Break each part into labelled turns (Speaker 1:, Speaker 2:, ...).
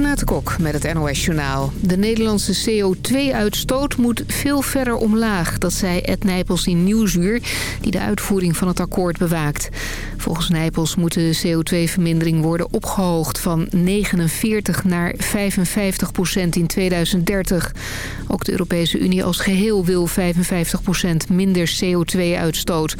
Speaker 1: Renate Kok met het NOS Journaal. De Nederlandse CO2-uitstoot moet veel verder omlaag. Dat zei Ed Nijpels in Nieuwsuur, die de uitvoering van het akkoord bewaakt. Volgens Nijpels moet de CO2-vermindering worden opgehoogd van 49 naar 55 procent in 2030. Ook de Europese Unie als geheel wil 55 procent minder CO2-uitstoot.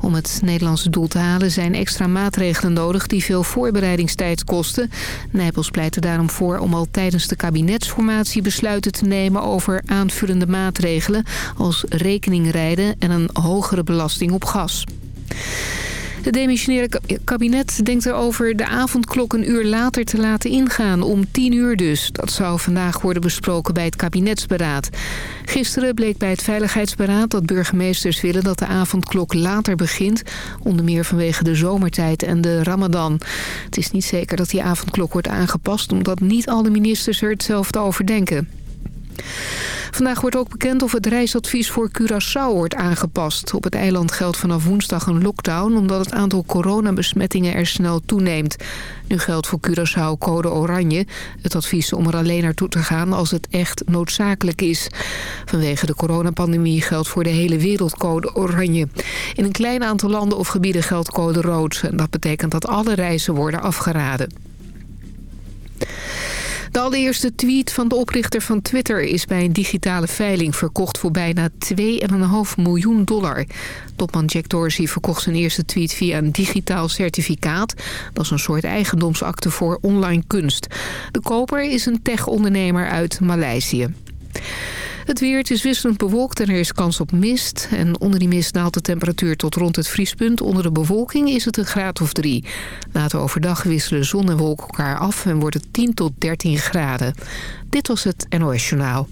Speaker 1: Om het Nederlandse doel te halen zijn extra maatregelen nodig die veel voorbereidingstijd kosten. Nijpels pleit er daarom voor om al tijdens de kabinetsformatie besluiten te nemen over aanvullende maatregelen als rekeningrijden en een hogere belasting op gas. Het demissionaire kabinet denkt erover de avondklok een uur later te laten ingaan, om 10 uur dus. Dat zou vandaag worden besproken bij het kabinetsberaad. Gisteren bleek bij het Veiligheidsberaad dat burgemeesters willen dat de avondklok later begint, onder meer vanwege de zomertijd en de ramadan. Het is niet zeker dat die avondklok wordt aangepast, omdat niet alle ministers er hetzelfde over denken. Vandaag wordt ook bekend of het reisadvies voor Curaçao wordt aangepast. Op het eiland geldt vanaf woensdag een lockdown... omdat het aantal coronabesmettingen er snel toeneemt. Nu geldt voor Curaçao code oranje. Het advies om er alleen naartoe te gaan als het echt noodzakelijk is. Vanwege de coronapandemie geldt voor de hele wereld code oranje. In een klein aantal landen of gebieden geldt code rood. En dat betekent dat alle reizen worden afgeraden. De allereerste tweet van de oprichter van Twitter is bij een digitale veiling verkocht voor bijna 2,5 miljoen dollar. Topman Jack Dorsey verkocht zijn eerste tweet via een digitaal certificaat. Dat is een soort eigendomsakte voor online kunst. De koper is een tech-ondernemer uit Maleisië. Het weer, het is wisselend bewolkt en er is kans op mist. En onder die mist daalt de temperatuur tot rond het vriespunt. Onder de bewolking is het een graad of drie. Later overdag wisselen zon en wolken elkaar af en wordt het 10 tot 13 graden. Dit was het NOS Journaal.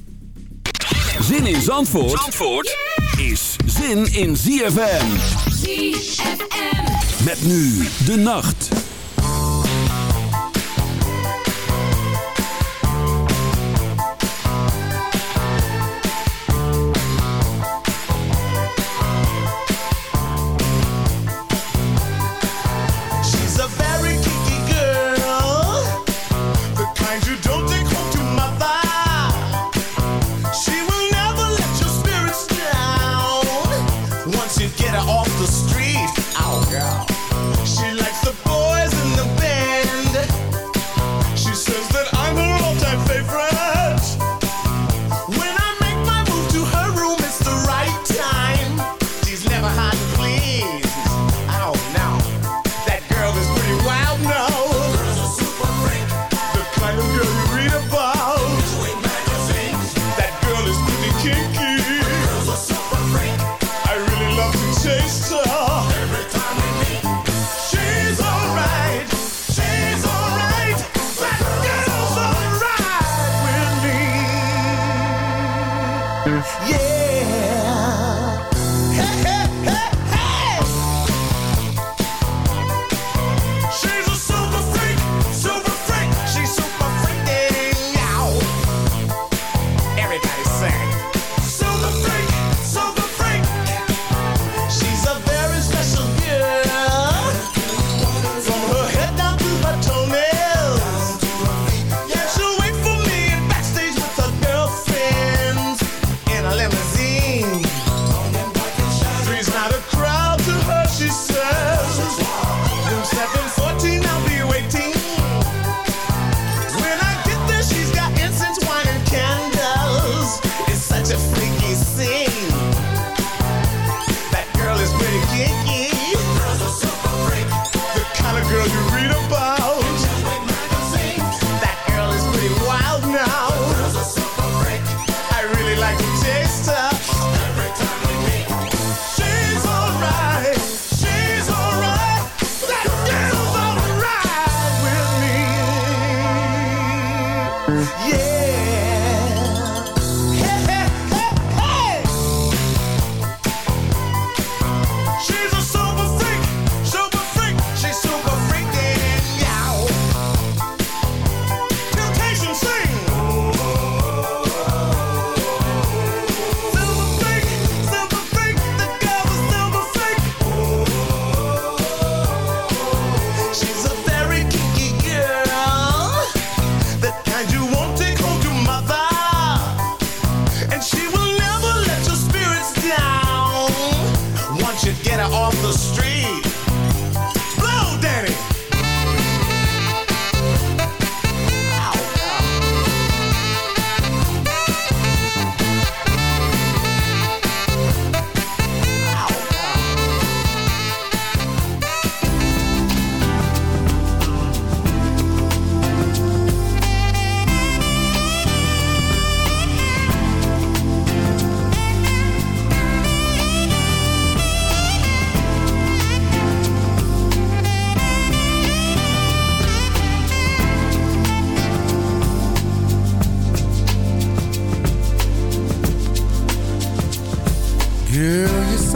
Speaker 2: Zin in Zandvoort, Zandvoort is zin in ZFM. ZFM. Met nu de nacht.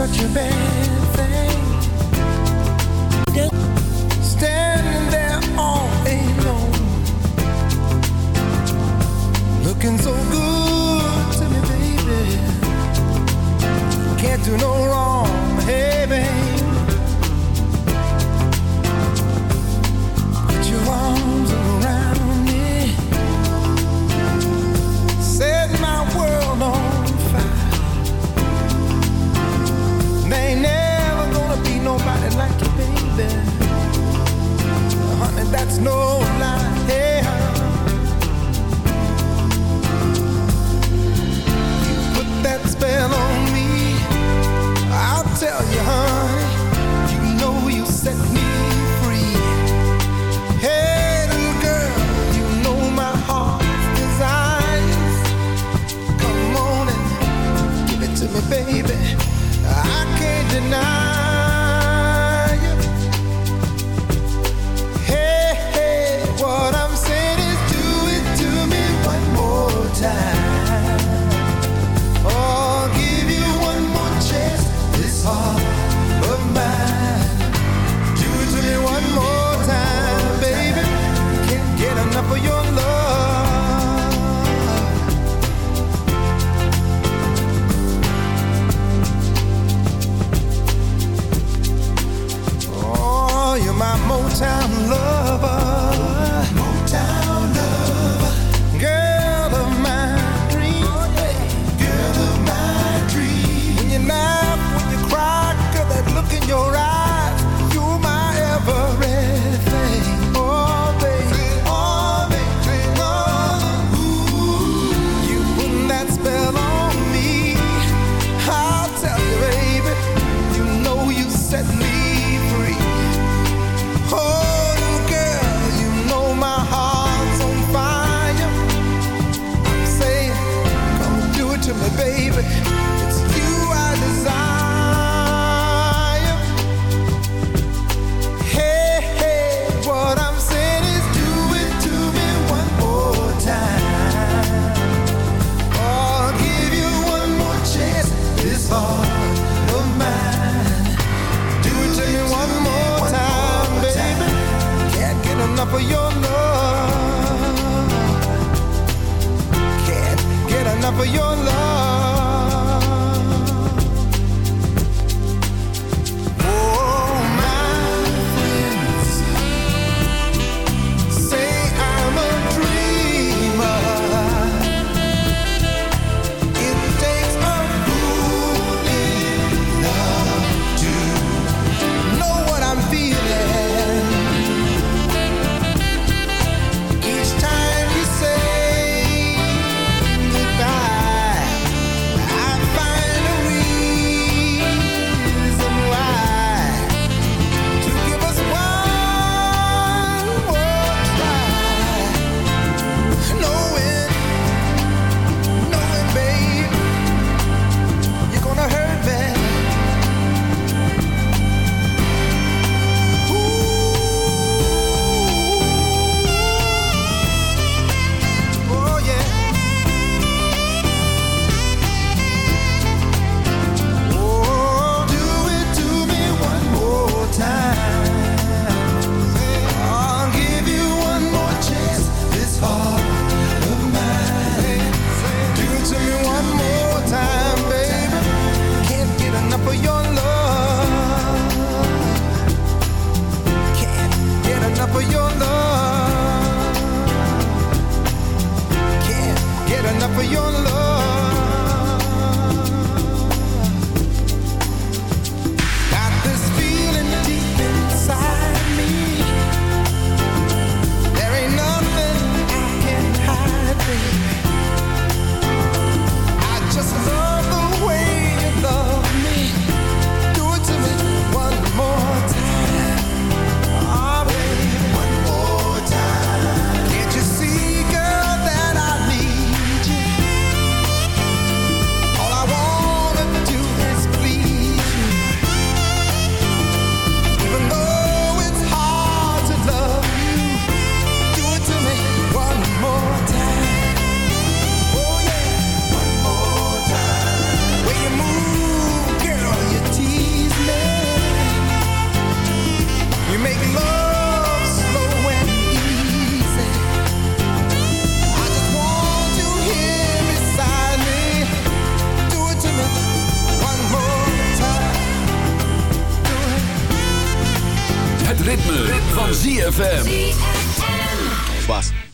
Speaker 3: such a bad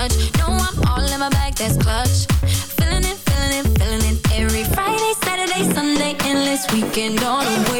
Speaker 3: much. No, I'm all in my bag, that's clutch. Feeling it, feeling it, feeling it. Every Friday, Saturday, Sunday, endless weekend all the way.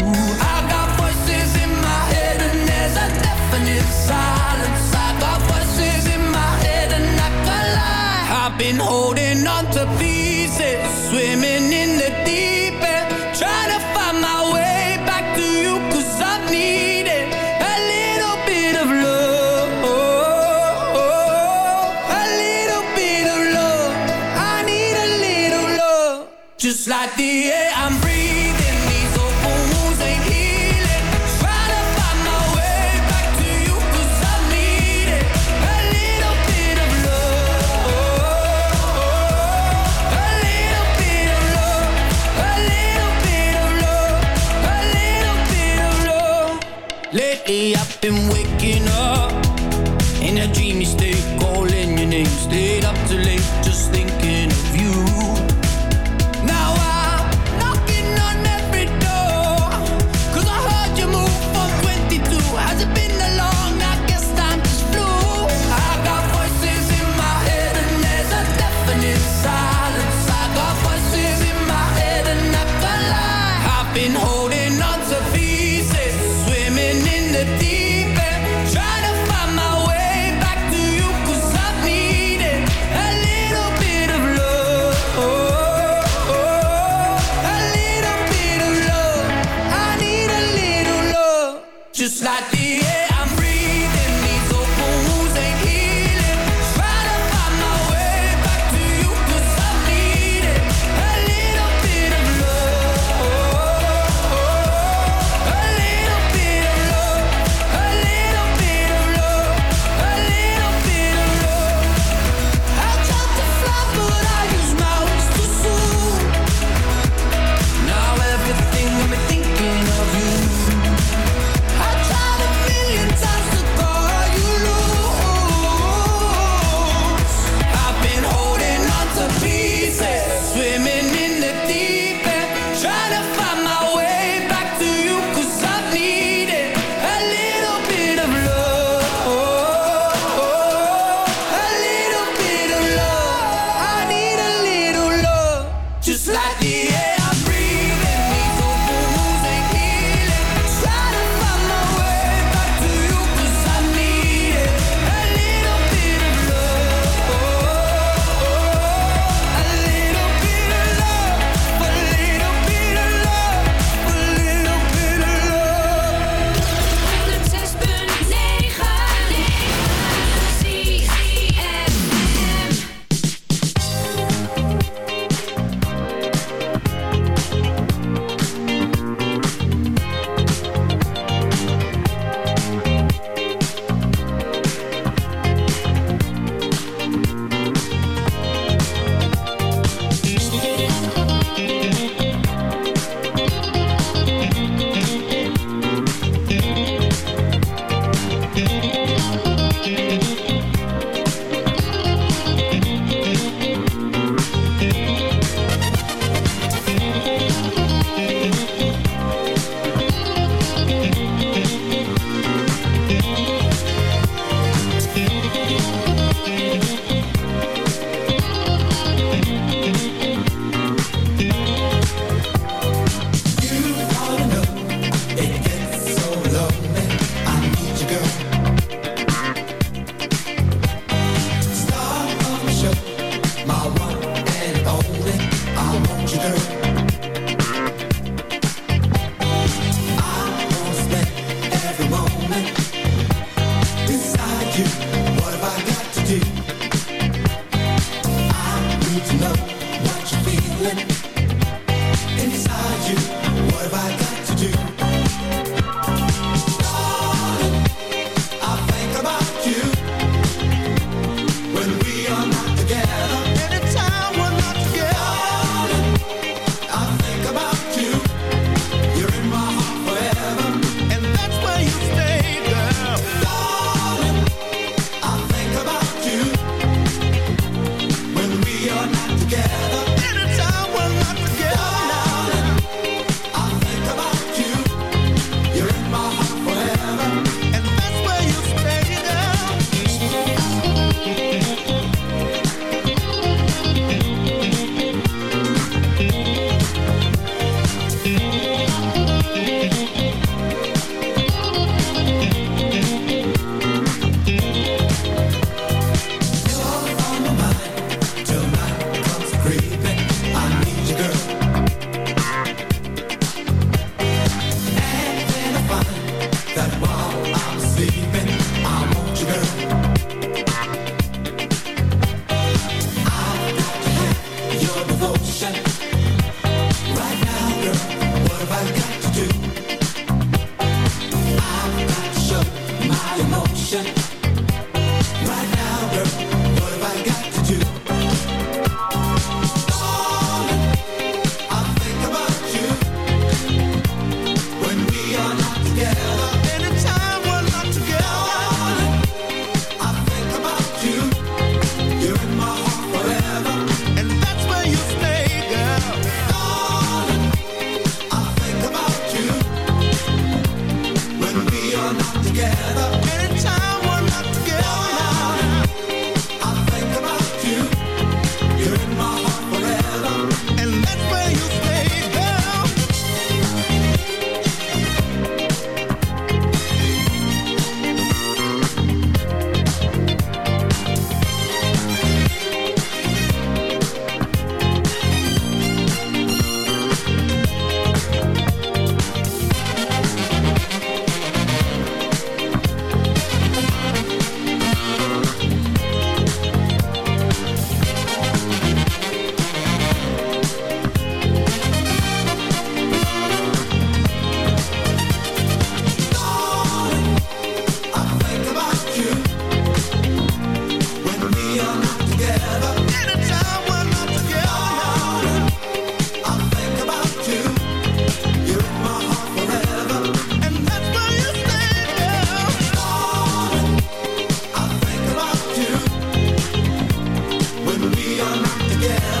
Speaker 4: been holding on to pieces, swimming in the just like the air.
Speaker 5: Are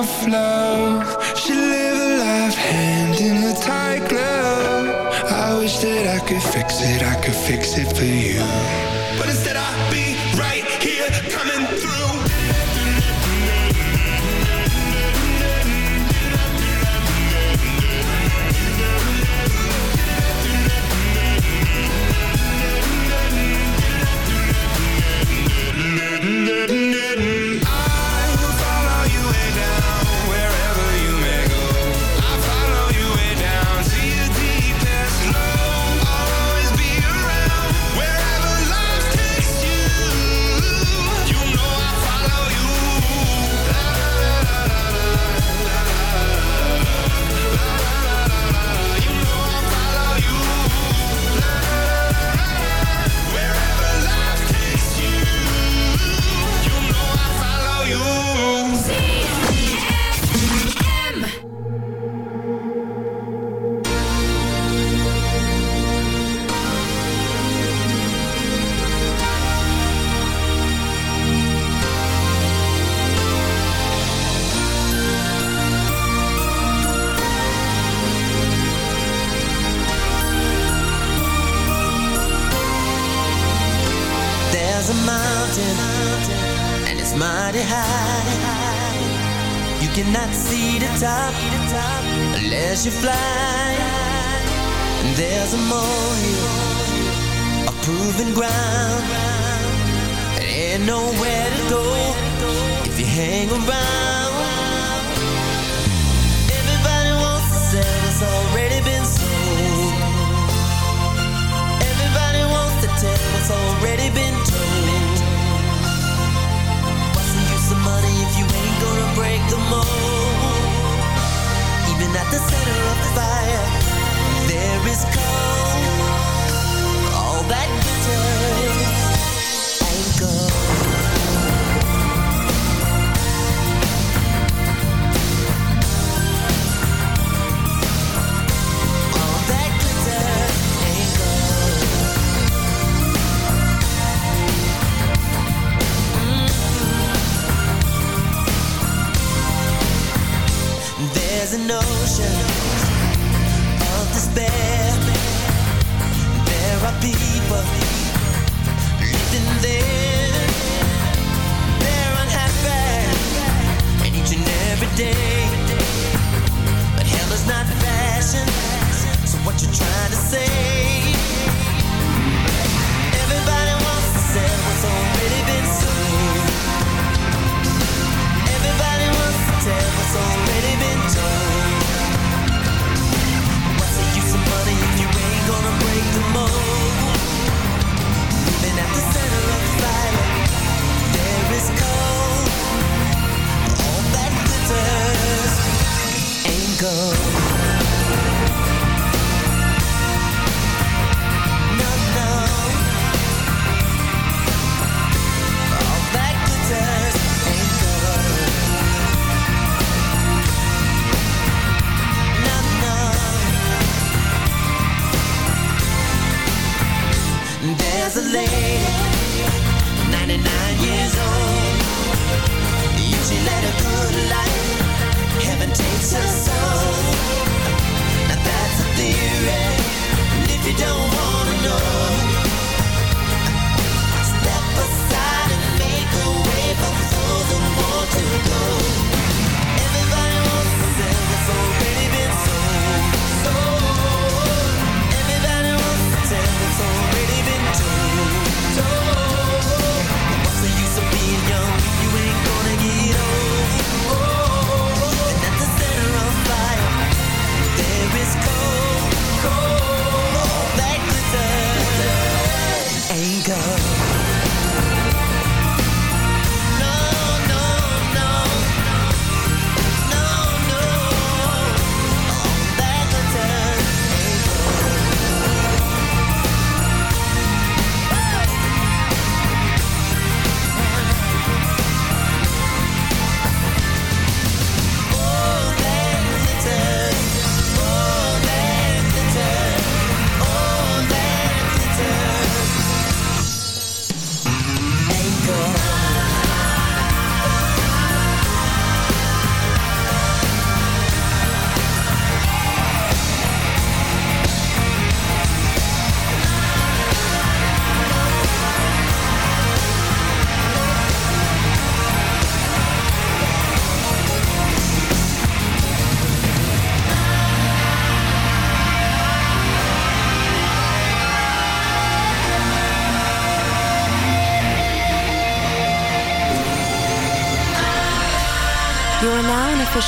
Speaker 6: Enough love.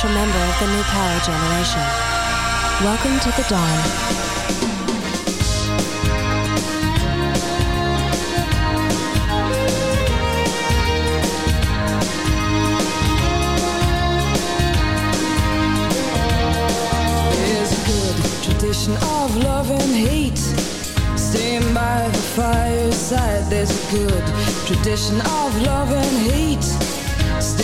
Speaker 7: special member of the new power generation. Welcome to the dawn.
Speaker 8: There's a good tradition of love and hate Staying by the fireside There's a good tradition of love and hate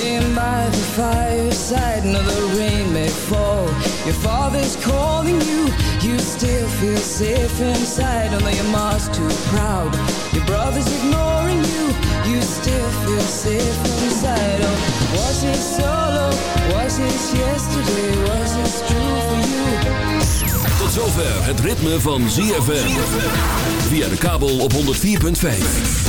Speaker 8: sitting by the fireside. Now the rain may fall. Your father's calling you. You still feel safe inside. Although your mom's too proud. Your brother's ignoring you. You still feel safe inside. Oh, was it solo? Was it yesterday? Was it true for you?
Speaker 2: Tot zover het ritme van ZFM Via de kabel op 104.5